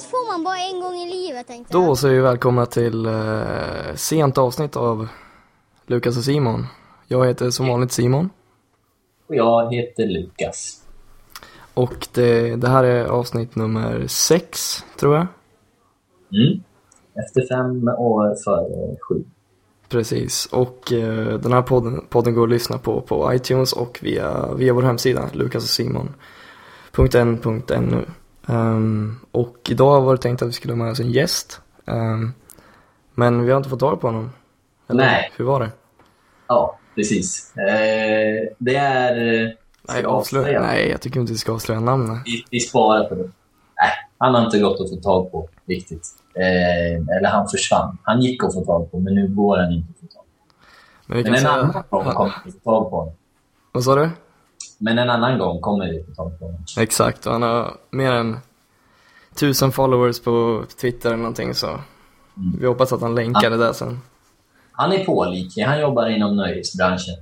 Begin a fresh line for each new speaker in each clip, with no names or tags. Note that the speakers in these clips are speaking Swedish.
chans får man bara en gång i livet tänkte jag.
Då säger vi välkomna till eh, sent avsnitt av Lukas och Simon. Jag heter som vanligt Simon.
Och jag heter Lukas.
Och det, det här är avsnitt nummer sex, tror jag.
Mm. Efter fem år före sju.
Precis, och eh, den här podden, podden går att lyssna på på iTunes och via, via vår hemsida lukasochsimon.n.nu um, Och idag var det tänkt att vi skulle ha med oss en gäst um, Men vi har inte fått tag på honom Eller,
Nej.
Hur var det?
Ja, precis. Eh, det är...
Nej, avslöja. Nej, jag tycker inte vi ska avslöja namnet.
Vi, vi sparar på det. Nej, han har inte gått att få tag på riktigt. Eh, eller han försvann. Han gick att få tag på, men nu går han inte att få tag på.
Men,
Men en
säga...
annan gång kommer vi få tag på honom.
Vad sa du?
Men en annan gång kommer vi på honom.
Exakt, och han har mer än tusen followers på Twitter eller någonting så vi hoppas att han länkar det där sen.
Han är pålitlig. Han jobbar inom nöjesbranschen.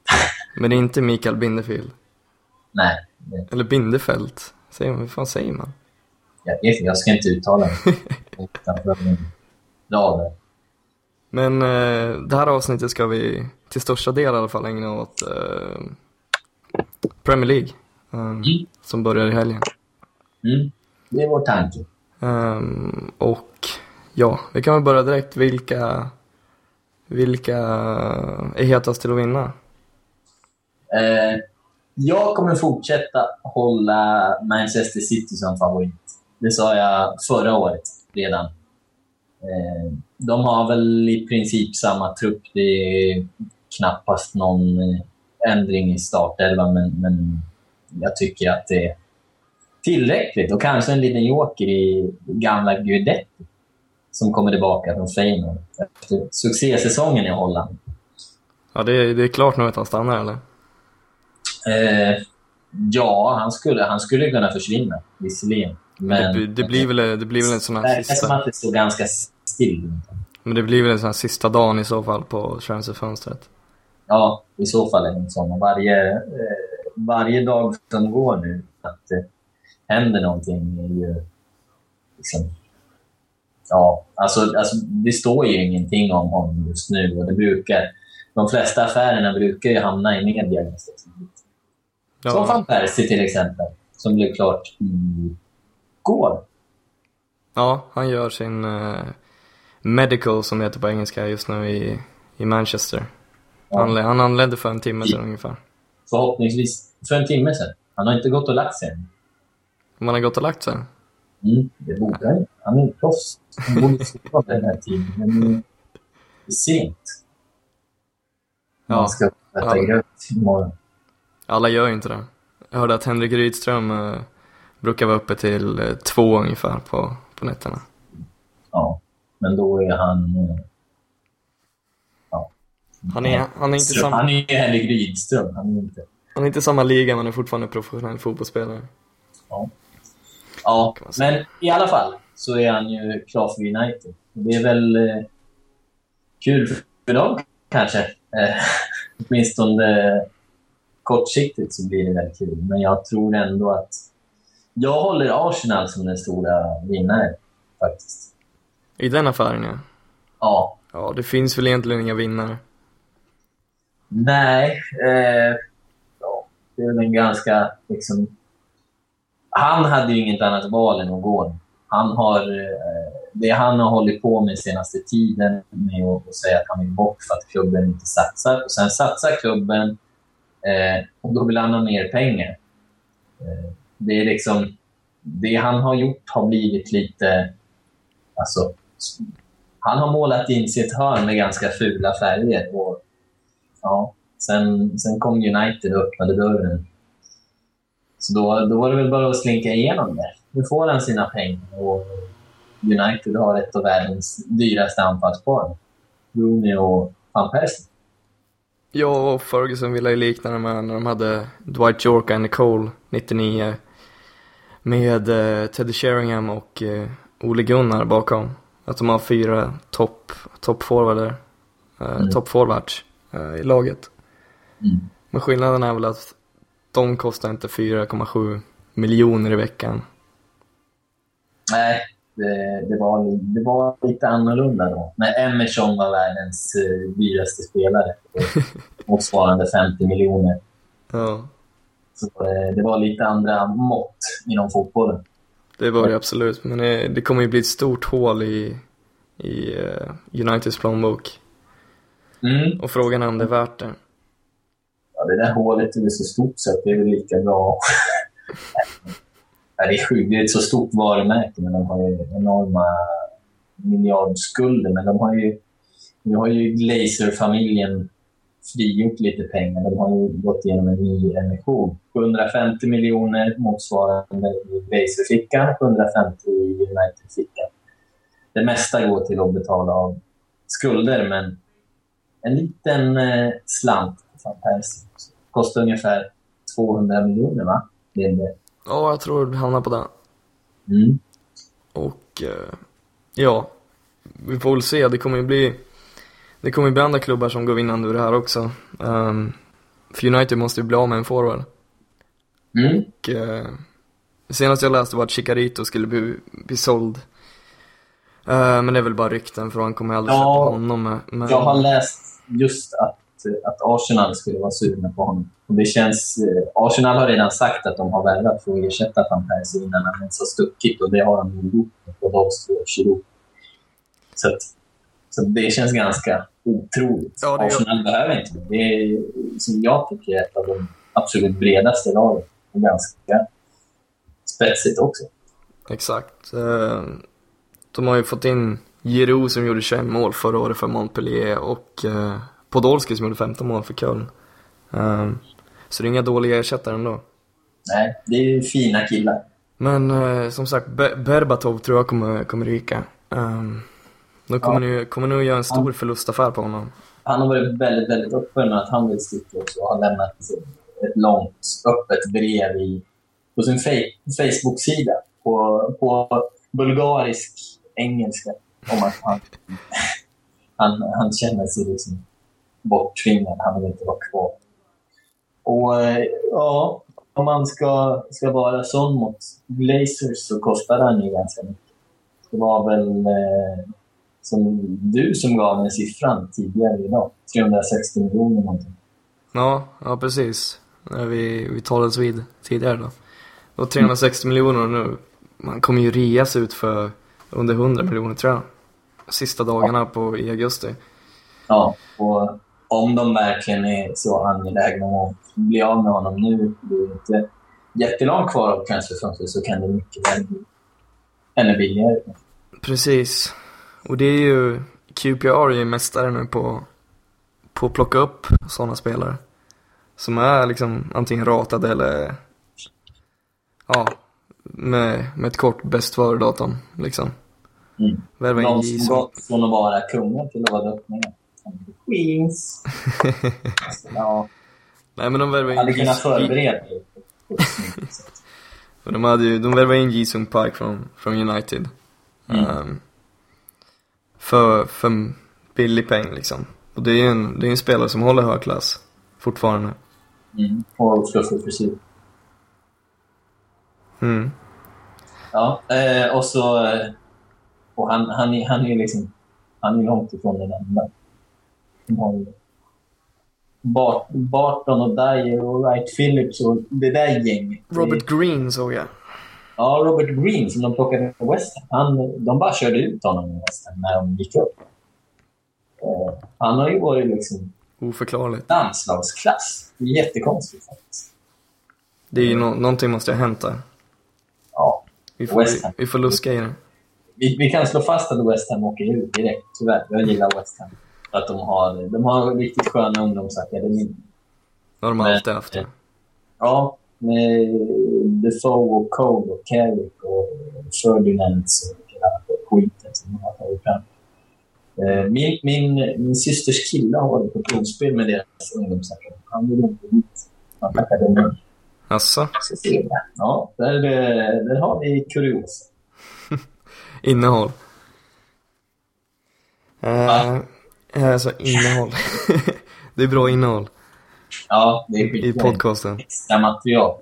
Men det är inte Mikael Bindefeld.
Nej, det,
Eller Bindefält. Säger man, hur fan säger man?
jag, vet inte, jag ska inte uttala mig.
Men eh, det här avsnittet ska vi till största del i alla fall ägna åt eh, Premier League. eh,
Mm.
Som börjar i helgen.
Mm. Det är vår tanke.
Ehm, och ja, vi kan väl börja direkt. Vilka, vilka är hetast till att vinna?
Eh, jag kommer fortsätta hålla Manchester City som favorit. Det sa jag förra året redan. Eh, de har väl i princip samma trupp. Det är knappast någon eh, ändring i startelvan, men, men jag tycker att det är tillräckligt. Och kanske en liten joker i gamla Guidetti som kommer tillbaka från Feyenoord efter succésäsongen i Holland.
Ja, det är, det är klart nu att han stannar eller?
Eh, ja, han skulle, han skulle kunna försvinna, visserligen. Men
det, det, blir väl, det blir väl en sån
det
här
verkar som
sista...
att det står ganska still.
Men det blir väl en sån här sista dagen i så fall på transferfönstret.
Ja, i så fall är det en sån. Och Varje, eh, varje dag som går nu, att det händer någonting är ju... Liksom, ja, alltså, alltså, det står ju ingenting om honom just nu. Och det brukar, de flesta affärerna brukar ju hamna i media. ganska tidigt. Som
Ja,
van Persie till exempel, som blev klart igår.
ja han gör sin eh, medical som heter på engelska just nu i, i Manchester.
Ja.
Han, anlände för en timme sedan ungefär.
Förhoppningsvis för en timme sedan. Han har inte gått och lagt sig än.
Om han har gått och lagt sig.
Mm, det borde han. Han är proffs. Han borde sitta den här tiden. Men det är sent.
Ja.
Man ska äta
Ja.
gröt imorgon.
Alla gör inte det. Jag hörde att Henrik Rydström eh, brukar vara uppe till eh, två ungefär på, på nätterna.
Ja, men då är han... eh.
Han är, han är inte
Så
samma,
Han är Henrik Rydström. Han är inte...
han är inte samma liga men är fortfarande professionell fotbollsspelare.
Ja. Ja, men i alla fall så är han ju klar för United. Det är väl eh, kul för dem kanske. Eh, åtminstone kortsiktigt så blir det väldigt kul. Men jag tror ändå att jag håller Arsenal som den stora vinnaren faktiskt.
I den affären ja.
Ja.
Ja, det finns väl egentligen inga vinnare.
Nej. Eh, ja, det är väl en ganska liksom... Han hade ju inget annat val än att gå. Han har, eh, det han har hållit på med senaste tiden med att, att säga att han vill bort för att klubben inte satsar. Och sen satsar klubben eh, och då vill han ha mer pengar. Eh, det är liksom... Det han har gjort har blivit lite... Alltså, han har målat in sitt hörn med ganska fula färger. Och, ja, sen, sen kom United och öppnade dörren. Så då, då var det väl bara att slinka igenom det. Nu får han sina pengar och United har ett av världens dyraste anfallspar. Rooney och van Persie.
Jag och Ferguson ville ju likna det med när de hade Dwight York och Nicole 99 med eh, Teddy Sheringham och eh, Ole Gunnar bakom. Att de har fyra topp top eh,
Mm.
top forwards eh, i laget.
Mm.
Men skillnaden är väl att de kostar inte 4,7 miljoner i veckan.
Nej, det, det, var, det var lite annorlunda då. När Emerson var världens uh, dyraste spelare. Motsvarande 50 miljoner.
Ja.
Så uh, det var lite andra mått inom fotbollen.
Det var det absolut, men det, kommer ju bli ett stort hål i, i Uniteds plånbok.
Mm.
Och frågan är om det är värt det.
Ja, det där hålet är så stort så att det är väl lika bra. ja, det är sjukt. Det är ett så stort varumärke, men de har ju enorma miljardskulder. Men de har ju, nu har ju Glazer-familjen frigjort lite pengar. De har ju gått igenom en ny emission. 750 miljoner motsvarande i Glazer-fickan, 750 i United-fickan. Det mesta går till att betala av skulder, men en liten eh, slant van Persie. Kostar ungefär 200 miljoner, va? Det det.
Ja, jag tror du hamnar på den.
Mm.
Och eh, ja, vi får väl se. Det kommer ju bli det kommer bli andra klubbar som går vinnande ur det här också. Um, för United måste ju bli av med en forward.
Mm.
Och, eh, senast jag läste var att Chicarito skulle bli, bli såld. Eh, men det är väl bara rykten för han kommer aldrig
Ja,
köpa honom. med- Men,
Jag har läst just att, att Arsenal skulle vara sugna på honom. Och det känns, eh, Arsenal har redan sagt att de har värvat för att ersätta van Persie innan han ens har stuckit och det har de ju gjort Podolski och Giroud. Så, att, så det känns ganska otroligt.
Ja, det gör-
Arsenal behöver inte det. Det är, som jag tycker, ett av de absolut bredaste lagen. Och ganska spetsigt också.
Exakt. Eh, de har ju fått in Giroud som gjorde 21 mål förra året för Montpellier och eh, Podolski som gjorde 15 mål för Köln. Eh, så det är inga dåliga ersättare ändå.
Nej, det är ju fina killar.
Men eh, som sagt, Be- Berbatov tror jag kommer, kommer ryka. Um, de kommer,
Ja.
nu, kommer nog göra en stor förlustaffär på honom.
Han har varit väldigt, väldigt öppen med att han vill sticka också och har lämnat ett långt öppet brev i, på sin Facebook-sida på, på bulgarisk engelska om att han, han, han känner sig liksom borttvingad. Han vill inte vara kvar. Och eh, ja, om man ska, ska vara sån mot Glazers så kostar han ju ganska mycket. Det var väl eh, som du som gav den siffran tidigare idag. 360 miljoner någonting.
Ja, ja precis. När vi, vi talades vid tidigare då. Det var 360 miljoner nu, man kommer ju reas ut för under 100 miljoner tror jag. Sista dagarna på, i augusti.
Ja, och om de verkligen är så angelägna om att bli av med honom nu, det är inte jättelångt kvar av transferfönstret, så kan det mycket väl bli ännu billigare.
Precis. Och det är ju, QPR är ju mästare nu på, på att plocka upp sådana spelare. Som är liksom antingen ratade eller, ja, med, med ett kort bäst före-datum liksom.
Mm.
Värva in
Någon som gått från att vara kungen till att vara drottningen. Queens. Alltså, ja,
Nej men de värvade
jag hade
in
kunnat förbereda
de hade ju, de värvade in Jisung Park från, från United.
Mm.
Ehm, för, för billig peng liksom. Och det är ju en, det är en spelare som håller hög klass. Fortfarande.
Mm. Och fluffig frisyr.
Mm.
Ja, eh, och så... Och han, han, är- han är ju liksom... Han är långt ifrån den enda. De har ju Bart, Barton och Dyer och Wright Phillips och det där gänget.
Robert Green såg jag.
Ja, Robert Green som de plockade från West Ham. Han, de bara körde ut honom i West Ham när de gick upp. Eh, han har ju varit liksom
Oförklarligt.
landslagsklass. Det är jättekonstigt faktiskt.
Det är ju no, någonting måste ha hänt där.
Ja,
Vi får,
Ham.
vi får luska i det.
Vi, vi kan slå fast att West Ham åker ut direkt, tyvärr. Jag gillar West Ham. Att de har, de har riktigt sköna ungdomsakademier.
Det har de
Men-
alltid haft det.
Ja, med Defoe och Cole och Carrick och Ferdinands och hela skiten som de har tagit fram. Eh, Min, min, min systers kille har varit på provspel med deras ungdomsakademi. Han vill inte dit. Han tackade nej. Så ser jag. Ja, där, eh, där har vi kuriosa.
Innehåll. Eh,
Va?
alltså innehåll. det är bra innehåll
Ja, det är
i
skitbra.
podcasten.
Extra material.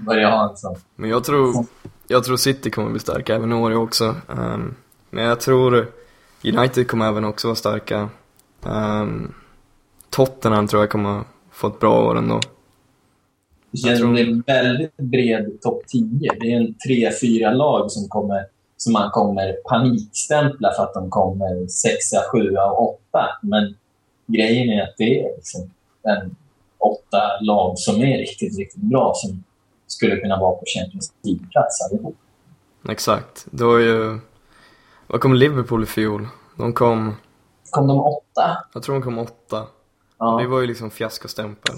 Börja ha en sån.
Men jag tror, jag tror City kommer bli starka även i år också. Um, men jag tror United kommer även också vara starka. Um, Tottenham tror jag kommer få ett bra år ändå.
Det känns som det är en väldigt bred topp 10. Det är en tre, fyra lag som, kommer, som man kommer panikstämpla för att de kommer sexa, sjua och åtta. Men grejen är att det är liksom en åtta lag som är riktigt, riktigt bra som skulle kunna vara på Champions League-plats allihop.
Exakt. Det var ju... Vad kom Liverpool i fjol? De kom...
Kom de åtta?
Jag tror de kom åtta. Ja. Det var ju liksom fiaskostämpel.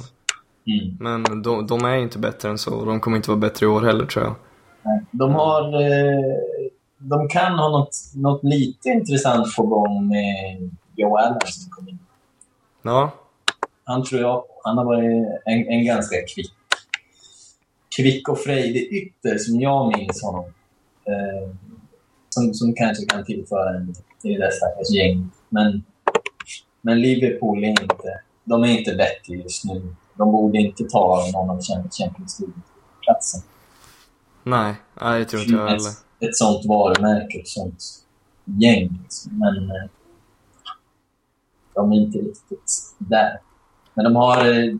Mm. Men de, de, är inte bättre än så och de kommer inte vara bättre i år heller tror jag.
De har... Eh, de kan ha något, något lite intressant på gång med Joe Allen som kom in.
Ja.
Han tror jag, han har varit en, en ganska kvick, kvick och frejdig ytter som jag minns honom. Eh, som, som kanske kan tillföra en i det stackars gäng. Men, men Liverpool är inte, de är inte bättre just nu. De borde inte ta någon av Champions League-platsen.
Nej, nej, det tror inte jag heller.
Ett, ett sånt varumärke, ett sånt gäng. Men eh, de är inte riktigt där. Men de har... Eh,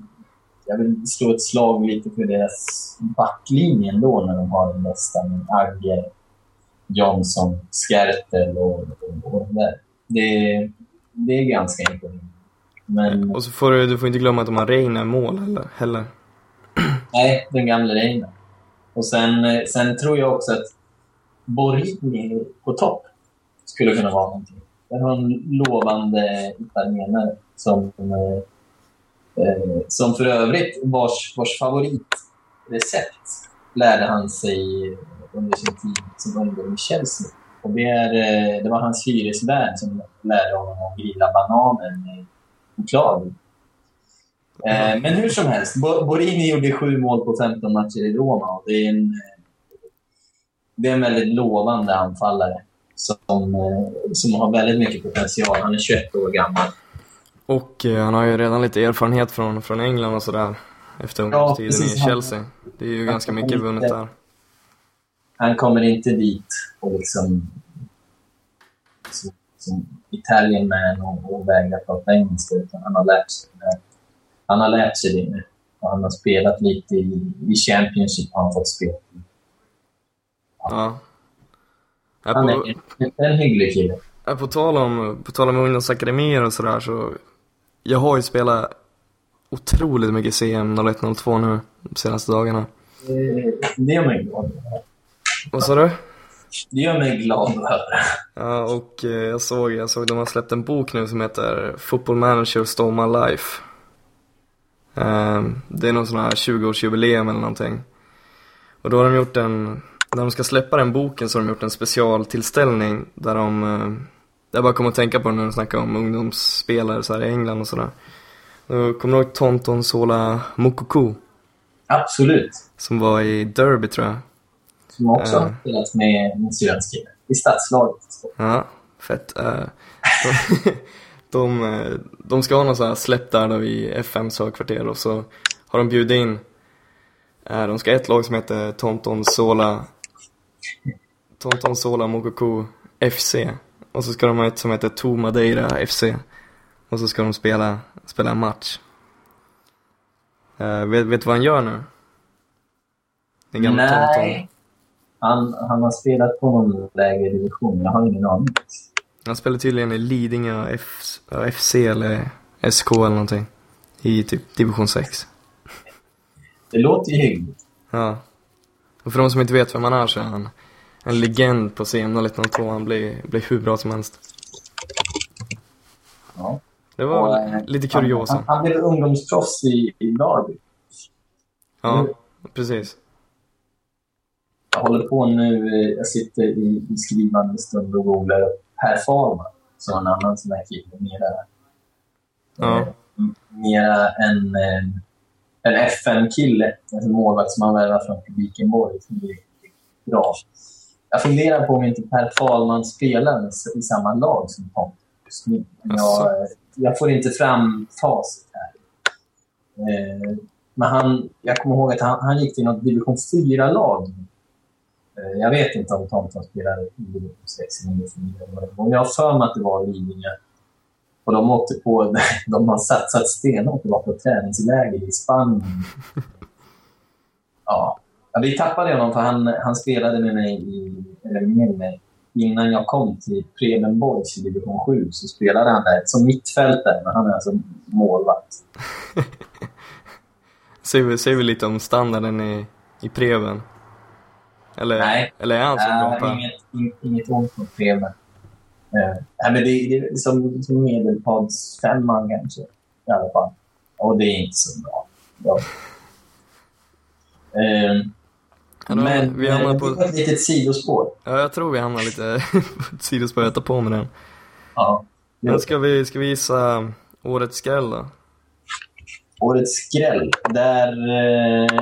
jag vill slå ett slag lite för deras backlinje ändå när de har den bästa med Agge, Johnson, Skertel och, och, och där. Det, det är ganska imponerande. Men...
Och så får du, du får inte glömma att de har Reina i mål heller. heller.
Nej, den gamla Reina. Och sen, eh, sen tror jag också att Borini på topp skulle kunna vara någonting. Det var en lovande italienare som, eh, eh, som för övrigt vars, vars favoritrecept lärde han sig under sin tid som ungdom i Chelsea. Och det, är, eh, det var hans hyresvärd som lärde honom att grilla bananer med choklad. Eh, men hur som helst, Borini gjorde sju mål på 15 matcher i Roma och det är en, eh, det är en väldigt lovande anfallare som, eh, som har väldigt mycket potential. Han är 21 år gammal.
Och eh, han har ju redan lite erfarenhet från, från England och sådär efter ungdomstiden ja, i Chelsea. Det är ju ganska mycket vunnet där.
Han kommer inte dit och liksom som, som Italian man och, och vägrar prata engelska utan han har lärt sig det. Han har lärt sig det nu. Och han har spelat lite i, i Championship har han fått spela.
Ja.
Han är en hygglig kille.
På tal om, på tal om ungdomsakademier och sådär så jag har ju spelat otroligt mycket CM 0102 nu de senaste dagarna.
Det gör mig glad.
Vad sa du?
Det gör mig glad att höra.
Ja, och eh, jag såg, jag såg de har släppt en bok nu som heter Football Manager Stole My Life. Um, det är någon sån här 20-årsjubileum eller någonting. Och då har de gjort en, när de ska släppa den boken så har de gjort en specialtillställning där de, uh, jag bara kommer att tänka på när de snackar om ungdomsspelare så här i England och sådär. Kommer du ihåg Tonton Sola Mokoko?
Absolut.
Som var i Derby tror jag.
Som också har uh, spelat med en syrans kille. I stadslaget.
Ja, fett. Uh, de, de, de, ska ha någon sån här släpp där då i FMs högkvarter och så har de bjudit in uh, De ska ha ett lag som heter Tonton Sola Tonton Sola Mokoko FC och så ska de ha ett som heter To Madeira FC och så ska de spela, spela en match. Uh, vet, vet du vad han gör nu?
Den gamla Nej. Tonton. Han, han har spelat på någon lägre division, jag har ingen aning.
Han spelar tydligen i Lidingö F, FC eller SK eller någonting. I typ division 6.
Det låter ju hyggligt.
Ja. Och för de som inte vet vem han är så är han en legend på scen 0102. Han blir, blir hur bra som helst.
Ja.
Det var och, eh, lite kuriosa.
Han, han, han blev ungdomsproffs i, i Derby.
Ja, mm. precis.
Jag håller på nu, eh, jag sitter i, i skrivande stund och googlar upp Per Farman, som en annan sån här kille. Mera,
ja.
eh, mera en, eh, en FN-kille, en målvakt som han värvar från Vikenborg. Bra. Jag funderar på om inte Per Fahlman spelar i samma lag som Tom just nu. Jag, jag får inte fram facit här. Eh, men han, jag kommer ihåg att han, han gick till något division 4-lag Eh, Eh, jag vet inte om Tomten spelar i division 6 Men jag har för mig att det var Lidingö. Och de åkte på... De har satsat stenhårt och var på träningsläger i Spanien. Ja. ja. Vi tappade honom för han, han spelade med mig, i, eller med mig innan jag kom till Preben Boys i division 7 så spelade han där som mittfältare, men han är alltså målvakt.
säger, vi, säger vi lite om standarden i, i Preben? Eller,
Nej.
eller är han så bra på
inget, inget, inget ont mot Preben. Uh, nej, men det, det är som, som medelpadsfemman kanske, i alla fall. Och det är inte så bra. Ja. Uh,
Ja, då,
men
vi hamnar
eh,
på-
ett litet sidospår.
Ja, jag tror vi hamnar lite på ett sidospår. Jag tar på mig den.
Ja.
Men ska vi, ska vi gissa årets skräll då?
Årets skräll. Där... Eh...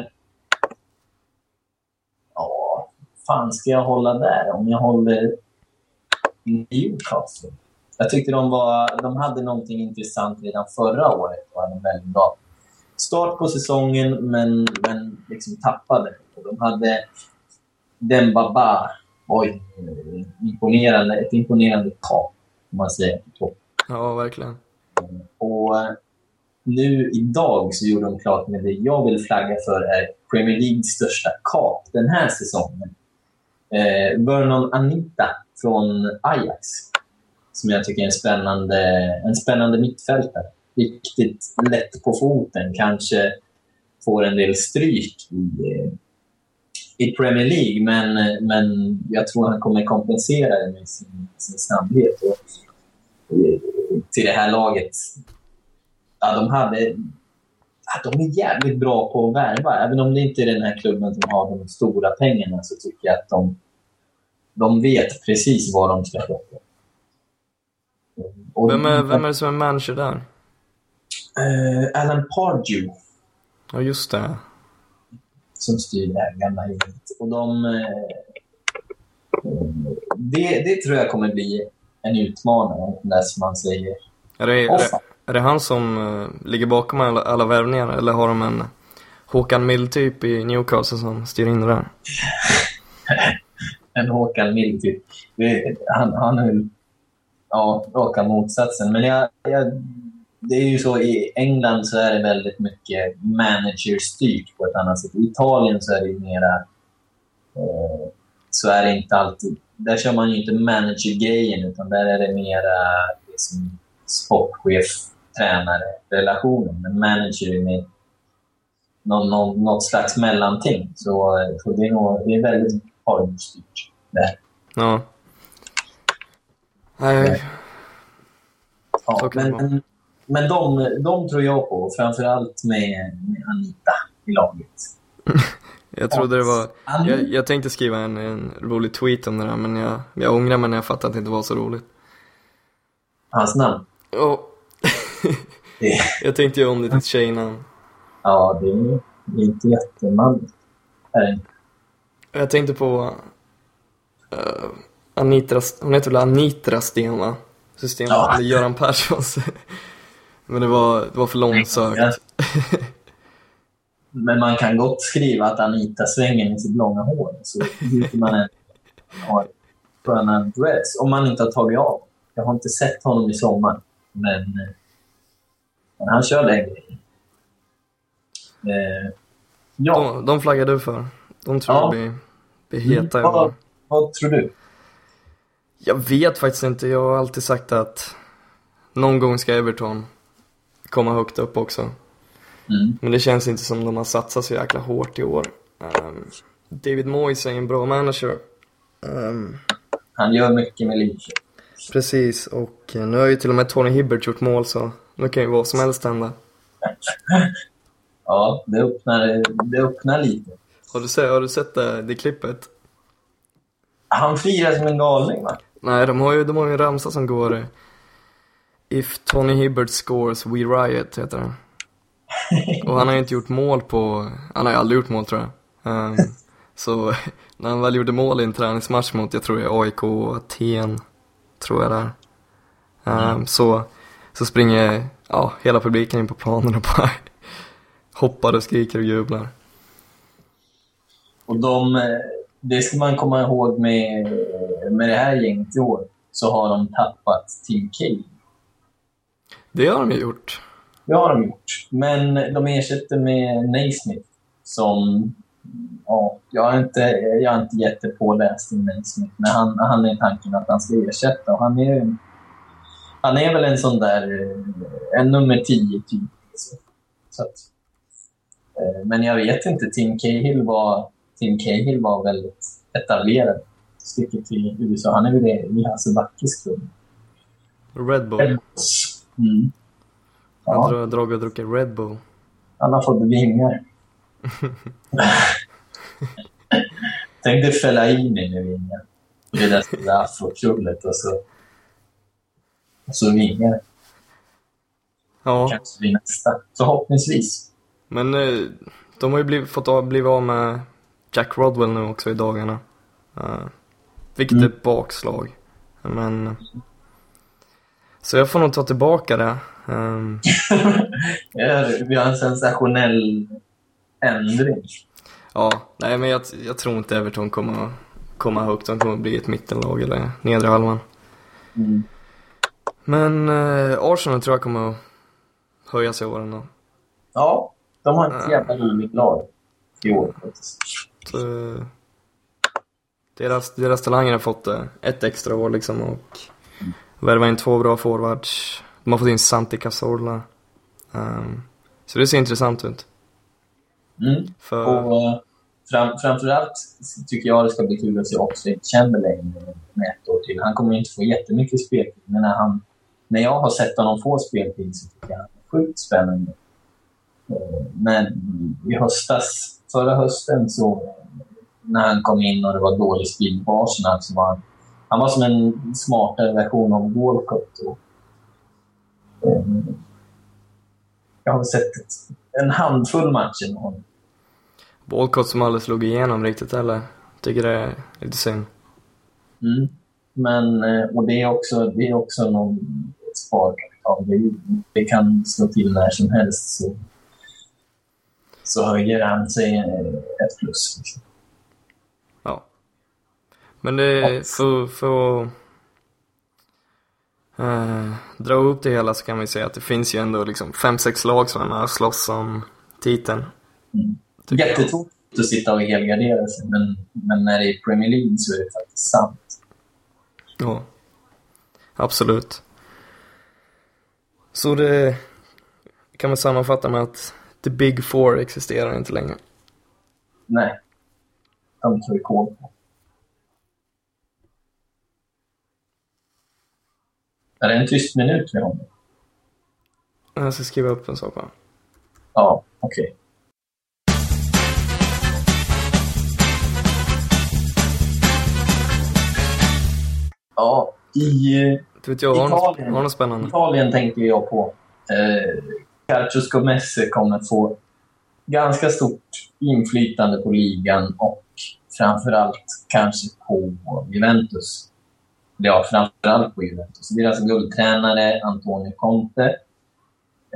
Ja, fan ska jag hålla där? Om jag håller Newcastle. Jag tyckte de, var, de hade någonting intressant redan förra året. och hade en väldigt bra start på säsongen, men, men liksom tappade. Och de hade Dembaba. Oj, imponerande, ett imponerande kap, om man säger. på
Ja, verkligen.
och eh, nu idag så gjorde de klart med det jag vill flagga för är Premier Leagues största kap den här säsongen. Eh, Vernon Anita från Ajax. Som jag tycker är en spännande, en spännande mittfältare. Riktigt lätt på foten. Kanske får en del stryk i, eh, i Premier League. Men, men jag tror han kommer kompensera det med sin, sin snabbhet. Och, eh, till det här laget. Ja, de hade... De är jävligt bra på att värva. Även om det inte är den här klubben som har de stora pengarna så tycker jag att de, de vet precis vad de ska plocka. Och-
Vem är, vem är det som är manager där?
Eh, Alan Pardew
Ja, just det.
som styr det här gamla gänget. Och de... eh, det, det tror jag kommer bli en utmanare, där som man säger.
Är det, är det är det han som eh, ligger bakom alla, alla värvningar? Eller har de en Håkan Mild-typ i Newcastle som styr in det där?
en Håkan Mild typ. Han, han är ja, raka motsatsen. Men jag, jag, det är ju så i England så är det väldigt mycket managerstyrt på ett annat sätt. I Italien så är det mera... Eh, så är det inte alltid... Där kör man ju inte managergrejen utan där är det mera liksom, sportchef-tränare-relationen. Men manager mer någon, någon, något slags mellanting. Så, så det, är nog, det är väldigt formstyrt. där.
Ja. Nej,
Ja, men, men, de, de tror jag på, framförallt med, med Anita i laget.
jag trodde det var... Jag, jag tänkte skriva en, en rolig tweet om det där men jag, jag ångrar mig när jag fattade att det inte var så roligt.
hans namn.
Ja. Jag tänkte göra om det till tjejnamn.
ja, det är, inte jättemanligt.
Jag tänkte på uh, Anitra, hon heter väl Anitra Sten va? System,
Ja.
eller Göran Perssons. Men det var, det var för långsökt.
Men man kan gott skriva att Anita svänger med sitt långa hår. Så byter man en har sköna dress. Om man inte har tagit av. Jag har inte sett honom i sommar. Men, men han kör grejen. Eh, ja,
De, de flaggar du för. De tror
Ja.
jag blir, blir heta i
vad, vad tror du?
Jag vet faktiskt inte. Jag har alltid sagt att någon gång ska Everton komma högt upp också.
Mm.
Men det känns inte som de har satsat så jäkla hårt i år. Ehm, David Moyes är en bra manager. Ehm,
Han gör mycket med Linköping.
precis, och eh, nu har ju till och med Tony Hibbert gjort mål så nu kan ju vad som helst hända.
Ja, det öppnar, det öppnar lite.
Har du sett, har du sett det, det klippet?
Han firar som en galning, va?
Nej, de har ju, de har ju en ramsa som går eh, If Tony Hibbert scores, we riot, heter den. Och han har ju inte gjort mål på, han har ju aldrig gjort mål tror jag. Ehm, så när han väl gjorde mål i en träningsmatch mot, jag tror det är AIK och Aten, tror jag det är. Ehm, så, så springer ja, hela publiken in på planen och bara hoppar och skriker och jublar.
Och de, eh, det ska man komma ihåg med, med det här gänget i år. Så har de tappat Tim Cahill.
Det har de ju gjort.
Det har de gjort. Men de ersätter med Naismith som... Ja, jag är inte, jag är inte jättepåläst i Naismith, men han, han är tanken att han ska ersätta. Och han, är, han är väl en sån där... eh, En nummer 10 typ. Så att, eh, men jag vet inte. Tim Cahill var, Tim Cahill var väldigt etablerad. Sticker till USA. Han är väl i Hasse Backes klubb.
Red Bull.
Mm.
Jag
Ja.
har dragit och druckit Red Bull.
Han har fått vingar. Tänk dig Fellaini med vingar. Det där afrokrullet och så, så vingar.
Ja,
Kanske blir nästa. Förhoppningsvis.
men eh, de har ju blivit, fått av, blivit av med Jack Rodwell nu också i dagarna. Uh, vilket
Mm.
är ett bakslag. Men... Så jag får nog ta tillbaka det.
Ja, Vi har en sensationell ändring.
ja, nej men jag, jag tror inte Everton kommer komma högt. De kommer att bli ett mittenlag eller nedre halvan.
Mm.
Men eh, Arsenal tror jag kommer att höja sig i år ändå.
Ja, de har ett jävla roligt lag i år faktiskt.
Så, eh, deras, deras talanger har fått eh, ett extra år liksom och värva in två bra forwards. De har fått in Santi Cazorla. Ehm, så det ser intressant ut.
Mm.
För,
Och eh, fram, framförallt tycker jag det ska bli kul att se Oxlade Chamberlain med, ett år till. Han kommer inte få jättemycket speltid, men när, han, när jag har sett honom få speltid så tycker jag han är sjukt spännande. Eh, Men i höstas, förra hösten, så när han kom in och det var dålig speed på Arsenal så var han, han var som en smartare version av Walcott. Och, eh, jag har sett ett, en handfull matcher med honom.
Walcott som aldrig slog igenom riktigt heller. Tycker det är lite synd.
Mm. Men, eh, och det är också, det är också någon sparkapital. Det, det kan slå till när som helst. Så, så höjer han sig eh, ett plus. Liksom.
Ja. Men det, för, för att eh, dra upp det hela så kan vi säga att det finns ju ändå liksom fem, sex lag som är slåss om titeln.
Mm. Jättetråkigt att sitta och helgardera sig, men, men när det är Premier League så är det faktiskt sant.
Ja, absolut. Så det kan man sammanfatta med att the big four existerar inte längre.
Nej, de vi koll på. Är det en tyst minut med honom?
Jag ska skriva upp en sak va?
Ja, okej. Ja, i
Du vet jag,
Italien.
har något spännande?
Italien tänker jag på. Eh, Calcio Scomesse kommer få ganska stort inflytande på ligan och framförallt kanske på Juventus. Ja, framförallt på Juventus. Deras guldtränare Antonio Conte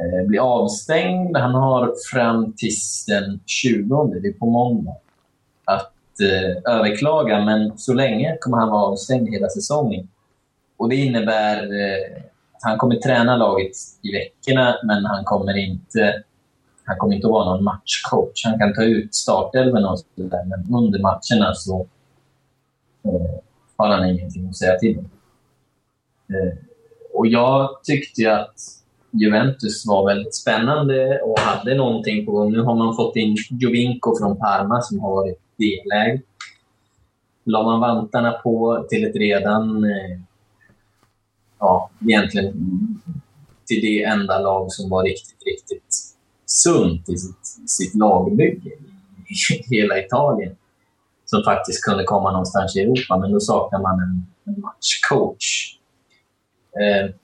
eh, blir avstängd. Han har fram tills den 20, det är på måndag, att eh, överklaga. Men så länge kommer han vara avstängd hela säsongen. Och det innebär eh, att han kommer träna laget i veckorna, men han kommer inte han kommer inte att vara någon matchcoach. Han kan ta ut startelvan och så där, men under matcherna så eh, har han ingenting att säga till om. Eh, och jag tyckte ju att Juventus var väldigt spännande och hade någonting på gång. Nu har man fått in Jovinko från Parma som har varit delägd. La man vantarna på till ett redan, eh, ja, egentligen till det enda lag som var riktigt, riktigt sunt i sitt, sitt lagbygge i hela Italien. Som faktiskt kunde komma någonstans i Europa, men då saknar man en, en matchcoach. Eh,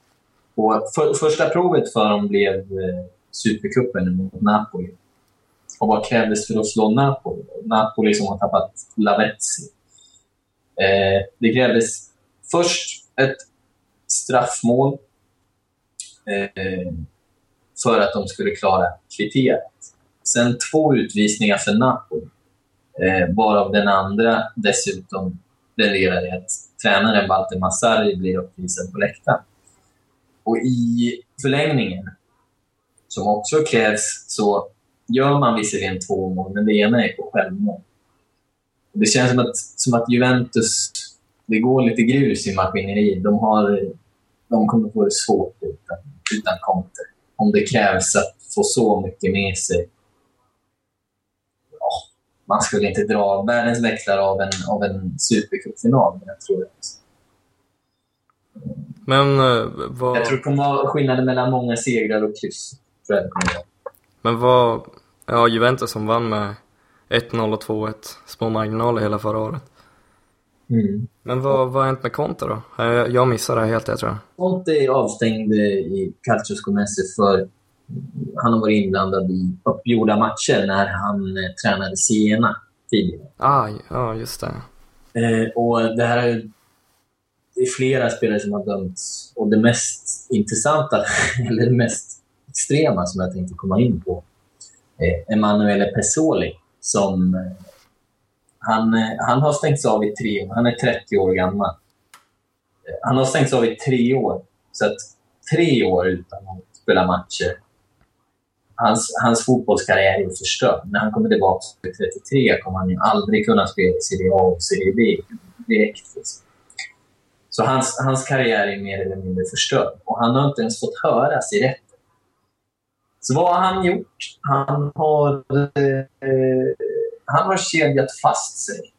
och för, första provet för dem blev eh, Supercupen mot Napoli. Och vad krävdes för att slå Napoli? Napoli som har tappat Lavezzi. Eh, det krävdes först ett straffmål eh, för att de skulle klara kriteriet. Sen två utvisningar för Napoli. Eh, varav den andra dessutom levererade att tränaren Walter Massari blir uppvisad på läktaren. Och i förlängningen, som också krävs, så gör man visserligen två mål, men det ena är på självmål. Det känns som att, som att Juventus, det går lite grus i maskineriet. De, har, de kommer få det svårt utan, utan Conte. Om det krävs att få så mycket med sig. Ja, man skulle inte dra världens växlar av en, av en supercupfinal, men jag tror det.
Men uh, vad...
Jag tror det kommer vara skillnaden mellan många segrar och kryss.
Men vad... Ja, Juventus som vann med 1-0 och 2-1. Små marginaler hela förra året.
Mm.
Men vad, vad har hänt med Conte då? Jag, missade det helt, jag tror.
Conte är avstängd i Calcio Scomesse för han har varit inblandad i uppgjorda matcher när han eh, tränade Siena tidigare.
Ah, ja, just det.
Eh, och det här är, det är flera spelare som har dömts. Och det mest intressanta, eller det mest extrema som jag tänkte komma in på, är Emanuele Pesoli som eh, han, eh, han har stängts av i tre år. Han är 30 år gammal. Eh, han har stängts av i tre år. Så att tre år utan att spela matcher. Hans, hans fotbollskarriär är förstörd. När han kommer tillbaka till 33 kommer han ju aldrig kunna spela Serie A och Serie B direkt. Så hans, hans karriär är mer eller mindre förstörd. Och han har inte ens fått höras i rätten. Så vad har han gjort? Han har eh, han har kedjat fast sig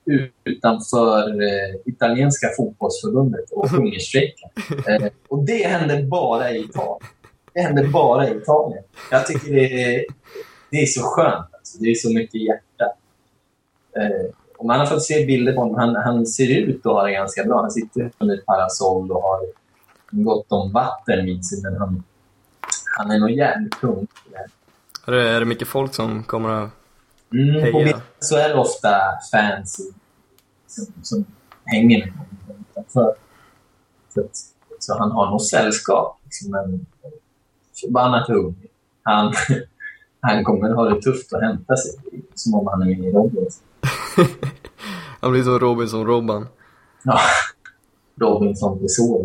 utanför eh, italienska fotbollsförbundet och hungerstrejkat. Eh, och det händer bara i Italien. Det händer bara i Italien. Jag tycker det är, det är så skönt. Alltså. Det är så mycket hjärta. Eh, och man har fått se bilder på honom. Han, han ser ut att ha det ganska bra. Han sitter under ett parasoll och har gott om vatten vid sig. Men han, han är nog jävligt tung.
Är det, är det mycket folk som kommer att
Mm, på bilden så är det ofta fans som, som hänger med honom utanför. Så, så han har nog sällskap, liksom, men förbannat hungrig. Han, han kommer ha det tufft att hämta sig, som om han är med i Robinson.
han blir som Robinson-Robban.
Ja, Robinson Pessoa.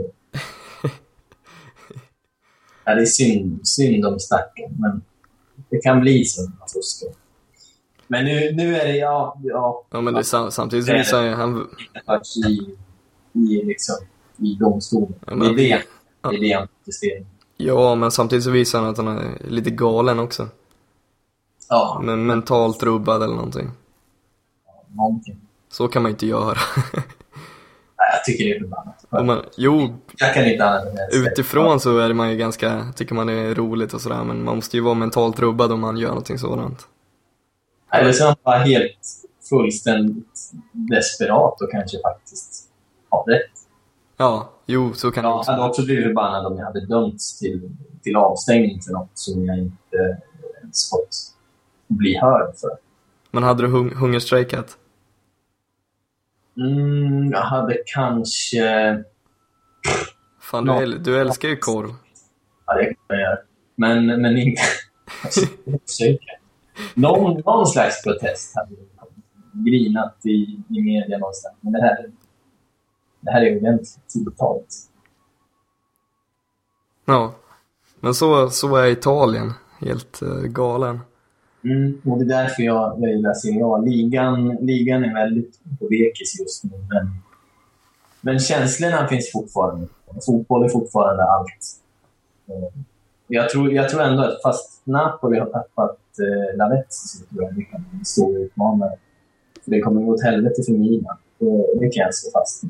ja, det är synd, synd om stackaren, men det kan bli så när man fuskar. Men nu, nu är det, ja... Ja,
ja men det är samtidigt så visar ju han...
I, i, liksom, i domstolen. Ja, men, det är det, ja. det, är det han protesterar
Ja, men samtidigt så visar han att han är lite galen också.
Ja.
Men mentalt rubbad eller någonting.
Ja, någonting.
Så kan man inte göra.
Jag tycker det är förbannat.
Man, jo,
jag kan inte annat än
utifrån så är man ju ganska, tycker man det är roligt och sådär, men man måste ju vara mentalt rubbad om man gör någonting sådant.
Eller så är han bara helt fullständigt desperat och kanske faktiskt har rätt.
Ja, jo, så kan
det
också.
Jag hade också blivit förbannad om jag hade dömts till, till avstängning för något som jag inte ens fått bli hörd för.
Men hade du hung hungerstrejkat?
Mm, jag hade kanske...
Fan, du, äl du älskar ju korv.
Ja, det kan jag göra. Men, men inte... någon, någon slags protest hade grinat i, i media någonstans. Men det här, det här är ordentligt tilltaget.
Ja, men så, så är Italien. Helt uh, galen.
Mm, och det är därför jag, jag gillar Serie A. Ligan, ligan är väldigt på vekis just nu, men, men känslorna finns fortfarande. Fotboll är fortfarande allt. Eh, jag tror, jag tror ändå att fast Napoli har tappat eh, Lavetzi så tror jag det kan bli en stor utmanare. För det kommer gå åt helvete för Milan. Det, det kan jag slå fast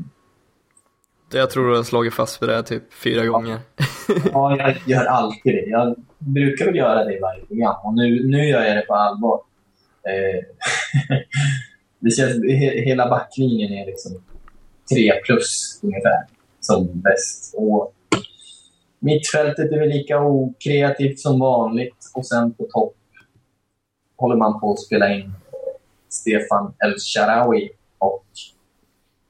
jag tror du har slagit fast vid det typ fyra ja. gånger.
ja, jag gör alltid det. Jag brukar väl göra det i varje program och nu, nu gör jag det på allvar. Eh, det känns, hela backlinjen är liksom tre plus ungefär som bäst. Och mittfältet är väl lika okreativt som vanligt och sen på topp håller man på att spela in Stefan El Sharawi och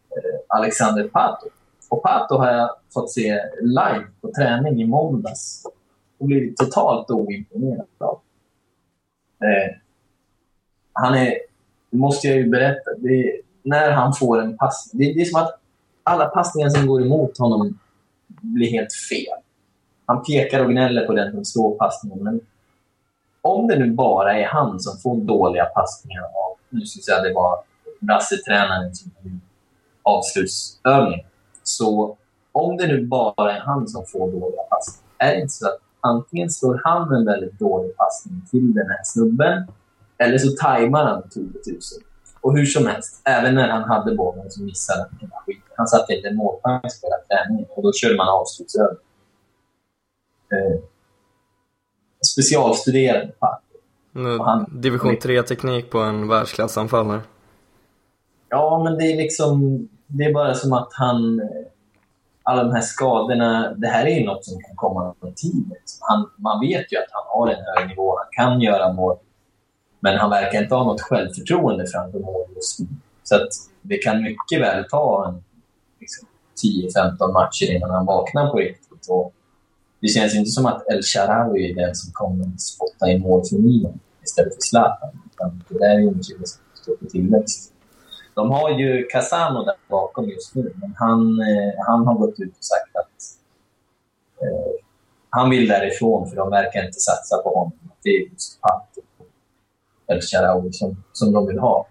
eh, Alexander Pato. Och Pato har jag fått se live på träning i måndags och blivit totalt oimponerad av. Eh, han är måste jag ju berätta. Det, när han får en passning. Det, det är som att alla passningar som går emot honom blir helt fel. Han pekar och gnäller på den som slår passningen. Men om det nu bara är han som får dåliga passningar av, nu ska jag säga det var Brasse-tränaren som avslutsövning. Så om det nu bara är han som får dåliga passningar, är det inte så att antingen slår han en väldigt dålig passning till den här snubben, eller så tajmar han 10 000. Och hur som helst, även när han hade bollen så missade han hela skiten. Han satte inte en målchans på hela träningen och då körde man avslutsövning. Eh, specialstuderad
han, Division 3-teknik på en världsklassanfallare.
Ja, men det är liksom... Det är bara som att han... Alla de här skadorna, det här är ju något som kan komma med tiden. Han, man vet ju att han har en hög nivå, han kan göra mål. Men han verkar inte ha något självförtroende framför mål just nu. Så att det kan mycket väl ta en, liksom, 10-15 matcher innan han vaknar på riktigt. Och det känns inte som att El Sharawi är den som kommer att spotta i mål för Milan istället för Zlatan. Det där är ju en kille som står på tillväxt. De har ju Casano där bakom just nu, men han, eh, han har gått ut och sagt att eh, han vill därifrån för de verkar inte satsa på honom. Det är just Patte El Sharawi som, som de vill ha.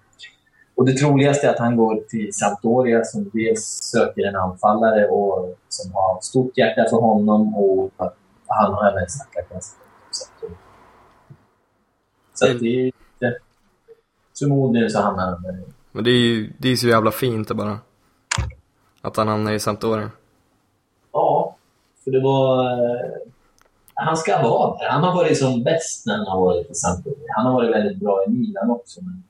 Och det troligaste är att han går till Sampdoria som dels söker en anfallare och som har stort hjärta för honom och han har även snackat med Sampdoria. Så att det är... Förmodligen så hamnar han där.
Men det är ju det är så jävla fint bara. Att han hamnar i Sampdoria.
Ja, för det var... Eh, han ska vara där. Han har varit som bäst när han har varit i Sampdoria. Han har varit väldigt bra i Milan också. Men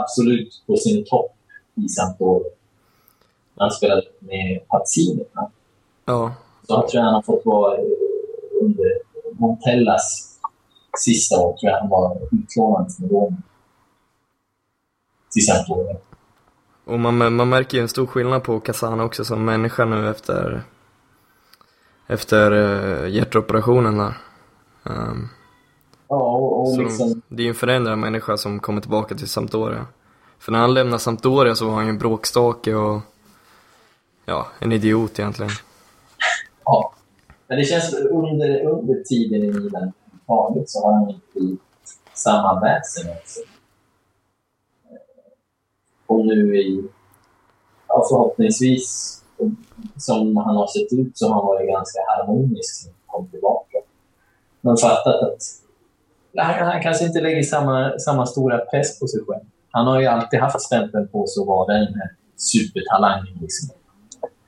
absolut på sin topp i Sampdoria. Han spelade med Pazzini.
Ja.
Så jag tror jag han har fått vara under Montellas sista år. tror jag han var utlånad från Rom. Till Sampdoria.
Och man, man märker ju en stor skillnad på Casano också som människa nu efter efter uh, hjärtoperationen där. Um,
Ja, och, och liksom...
Det är ju en förändrad människa som kommer tillbaka till Sampdoria. För när han lämnade Sampdoria så var han ju en bråkstake och ja, en idiot egentligen.
Ja, men det känns under, under tiden i Milan taget så har han inte blivit samma väsen också. Och nu i, ja, förhoppningsvis, som han har sett ut så har han varit ganska harmonisk när han kom tillbaka. Man fattat att han, han kanske inte lägger samma, samma stora press på sig själv. Han har ju alltid haft stämpeln på sig att vara den här supertalangen liksom,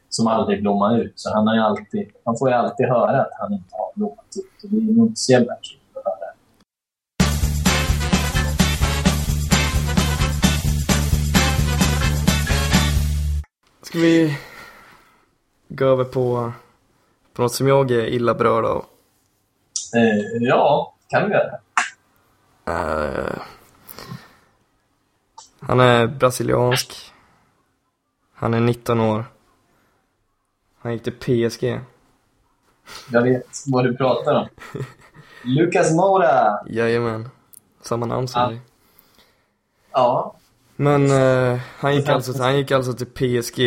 som aldrig blommar ut. Så han, har alltid, han får ju alltid höra att han inte har blommat ut. Det är nog inte så jävla kul.
Ska vi gå över på, på något som jag är illa berörd av?
Eh, ja, kan vi göra.
Uh, han är brasiliansk. Han är 19 år. Han gick till PSG.
Jag vet vad du pratar om. Lucas Moura!
Jajamän. Samma namn som
ja.
dig.
Ja.
Men uh, han, gick alltså, han gick alltså till PSG.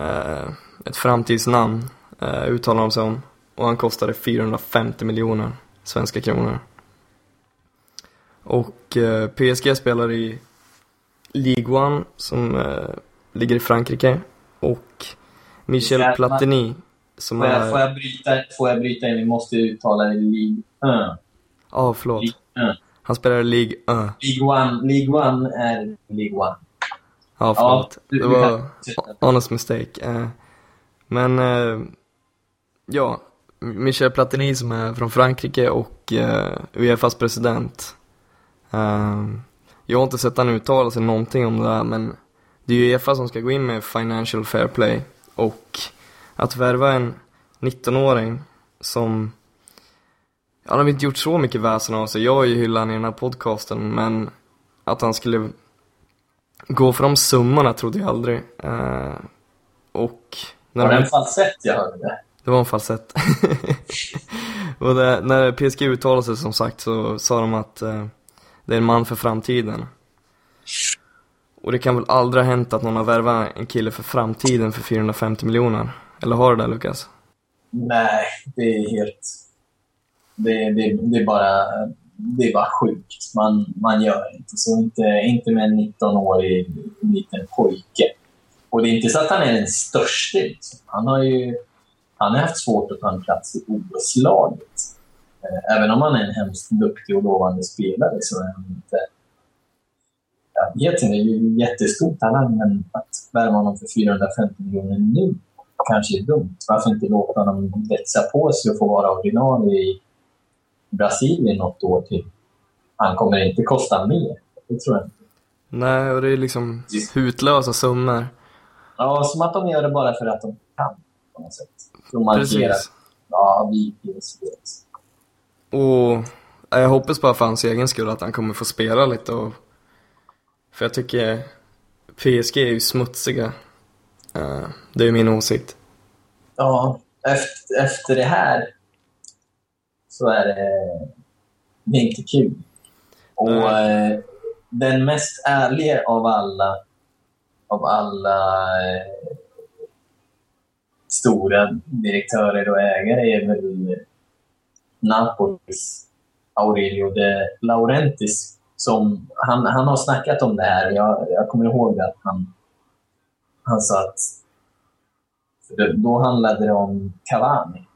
Uh, ett framtidsnamn uh, uttalar de sig om. Och han kostade 450 miljoner svenska kronor. Och eh, PSG spelar i Ligue 1 som eh, ligger i Frankrike. Och Michel Platini som
får jag,
är...
Får jag, bryta, får jag bryta in? Vi måste uttala det Ligue 1.
Ja, ah, förlåt.
Ligue 1.
Han spelar i Ligue 1.
Ligue 1, Ligue 1 är Ligue 1.
Ja, förlåt. Ja, det var honest mistake. Eh, men, eh, ja. Michel Platini som är från Frankrike och uh, Uefas president jag har inte sett han uttala sig någonting om det där men det är ju Uefa som ska gå in med Financial Fair Play och att värva en 19-åring som han har inte gjort så mycket väsen av sig. Jag har ju hyllat i den här podcasten men att han skulle gå för de summorna trodde jag aldrig. Uh, och
när var det en falsett jag hörde? Det,
det var en falsett. och det, när PSG uttalade sig som sagt så sa de att uh, det är en man för framtiden. Och det kan väl aldrig ha hänt att någon har värvat en kille för framtiden för 450 miljoner? Eller har du det Lukas?
Nej, det är helt... Det, det, det, är bara, det är bara sjukt. Man, man gör inte så. Inte, inte med en 19-årig liten pojke. Och det är inte så att han är den största. Liksom. Han har ju han har haft svårt att ta en plats i OS-laget. Eh, även om han är en hemskt duktig och lovande spelare så är han inte... Jag vet inte, det är ju jättestor talang, men att värva honom för 450 miljoner nu kanske är dumt. Varför inte låta honom växa på sig och få vara ordinarie i Brasilien något år till? Han kommer inte kosta mer. Det tror jag inte.
Nej, och det är liksom hutlösa summor.
Ja, som att de gör det bara för att de kan på något sätt. För att markera. Precis. Ja, vi PSG.
Och jag hoppas bara för hans egen skull att han kommer få spela lite och för jag tycker PSG är ju smutsiga. Uh, det är min åsikt.
Ja, efter, efter det här så är det, det är inte kul. Och uh, den mest ärliga av alla av alla uh, stora direktörer och ägare är väl Napolis Aurelio de Laurentis. Som, han, han har snackat om det här. Jag, jag kommer ihåg att han, han sa att då, handlade det om Cavani.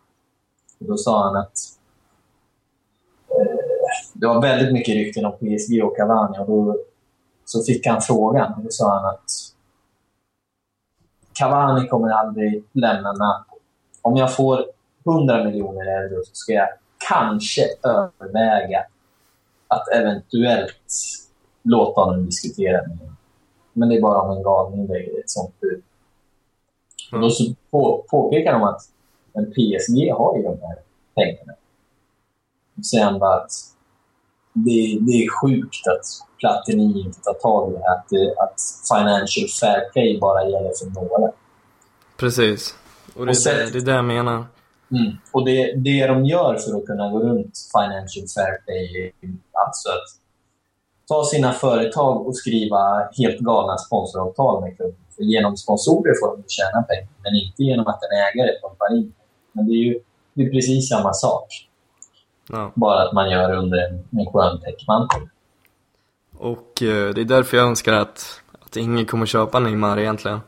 Och då sa han att eh, det var väldigt mycket rykten om PSG och Cavani och då så fick han frågan och då sa han att Cavani kommer aldrig lämna Napoli. Om jag får 100 miljoner euro så ska jag kanske överväga att eventuellt låta honom diskutera med. Men det är bara om en galning lägger ett sånt bud. Och då så på, påpekar de att en PSG har ju de här pengarna. Säger han bara att det, det är sjukt att Platini inte tar tag i det här. Att, det, att financial fair play bara gäller för några.
Precis. Och det, och sen, det, det är det jag menar.
Mm. Och det, det de gör för att kunna gå runt financial fair play alltså att ta sina företag och skriva helt galna sponsoravtal med klubben. För genom sponsorer får de tjäna pengar, men inte genom att en ägare pumpar in Men det är ju det är precis samma sak. Ja. Bara att man gör under en, en skön täckmantel.
Och eh, det är därför jag önskar att, att ingen kommer köpa Neymar egentligen.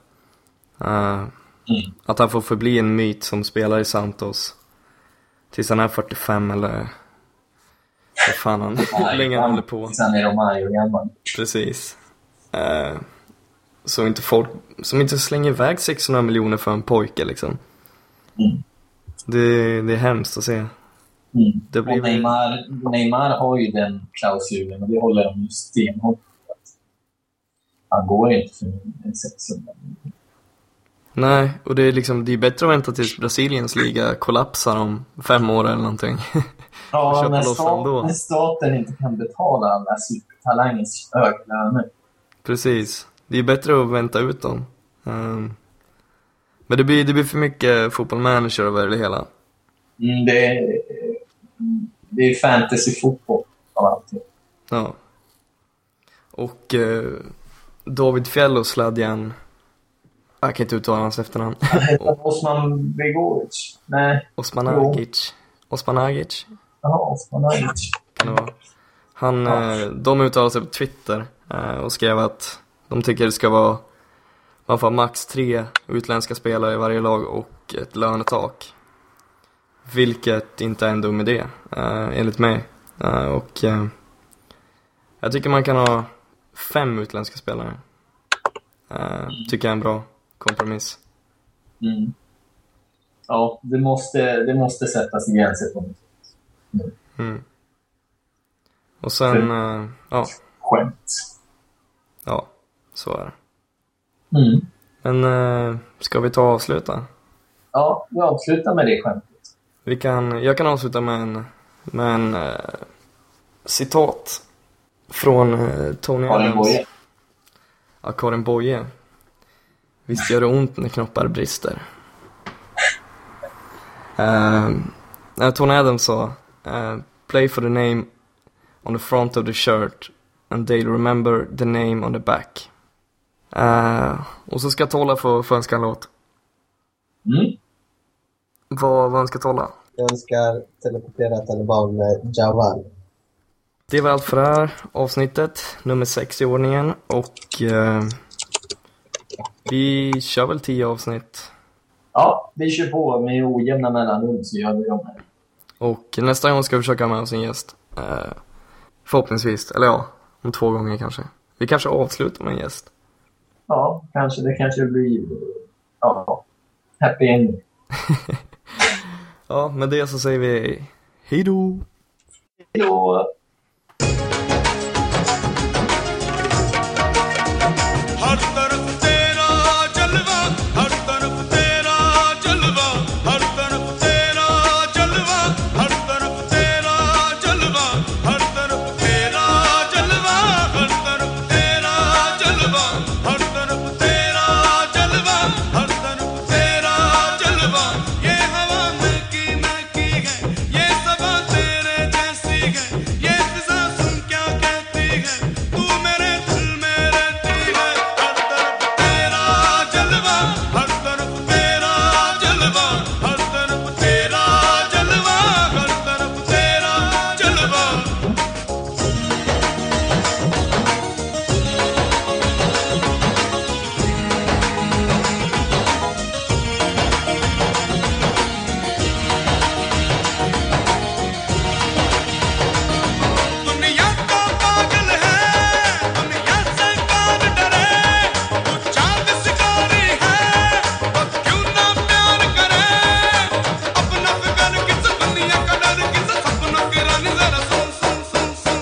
Uh, mm. Att han får förbli en myt som spelar i Santos. Tills han är 45 eller vad fan han, hur länge han håller på.
Tills han är Romario gammal.
Precis. Uh, så inte folk, som inte slänger iväg 600 miljoner för en pojke liksom. Mm. Det, det är hemskt att se.
Mm. Det blir... Neymar, Neymar har ju den klausulen och det håller de stenhårt. Han går inte för en 600
Nej, och det är liksom, det är bättre att vänta tills Brasiliens liga kollapsar om fem år eller någonting.
Ja, när, stat, när staten inte kan betala alla supertalangers höga löner.
Precis. Det är bättre att vänta ut dem. Um, men det blir, det blir för mycket fotbollmanager över det hela.
Mm, det, är, det är fantasy-fotboll av allting.
Ja. Och eh, David Fjell och Sladjan, jag kan inte uttala hans efternamn.
Osman Begovic? Nej.
Osman Agic. Osman Agic?
Jaha, Osman Agic.
Kan det vara. Han, ja. eh, de uttalade sig på Twitter eh, och skrev att de tycker det ska vara man får max tre utländska spelare i varje lag och ett lönetak. Vilket inte är en dum idé, uh, enligt mig. Och jag tycker man kan ha fem utländska spelare. Tycker jag är en bra kompromiss.
Mm. Ja, det måste, det måste sättas gränser på något
mm. mm. Och sen, uh, ja.
Skämt.
Ja, så är det.
Mm.
Men uh, ska vi ta och avsluta?
Ja, vi avslutar med det skämtet.
Vi kan, jag kan avsluta med en, med en uh, citat från Tony
Karin Adams. Boye.
Ja, Karin Boye. Visst gör det ont när knoppar brister. Uh, Tony Adams sa uh, Play for the name on the front of the shirt and they'll remember the name on the back. Uh, och så ska Tolla få, få önska en låt.
Mm.
Vad, vad önskar Tolla?
Jag önskar teleportera taliban med Jawal.
Det var allt för det här avsnittet, nummer sex i ordningen. Och eh, vi kör väl tio avsnitt.
Ja, vi kör på med ojämna mellanrum så gör vi dem här.
Och nästa gång ska vi försöka ha med oss en gäst. Eh, förhoppningsvis, eller ja, om två gånger kanske. Vi kanske avslutar med en gäst.
Ja, kanske det kanske blir... Ja, happy ending.
Ja, med det så säger vi hej då!
Hej då!
Du